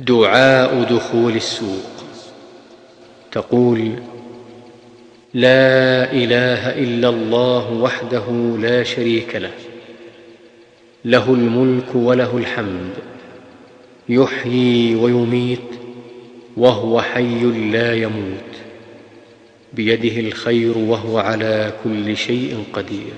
دعاء دخول السوق. تقول لا إله إلا الله وحده لا شريك له له الملك وله الحمد يحيي ويميت وهو حي لا يموت بيده الخير وهو على كل شيء قدير.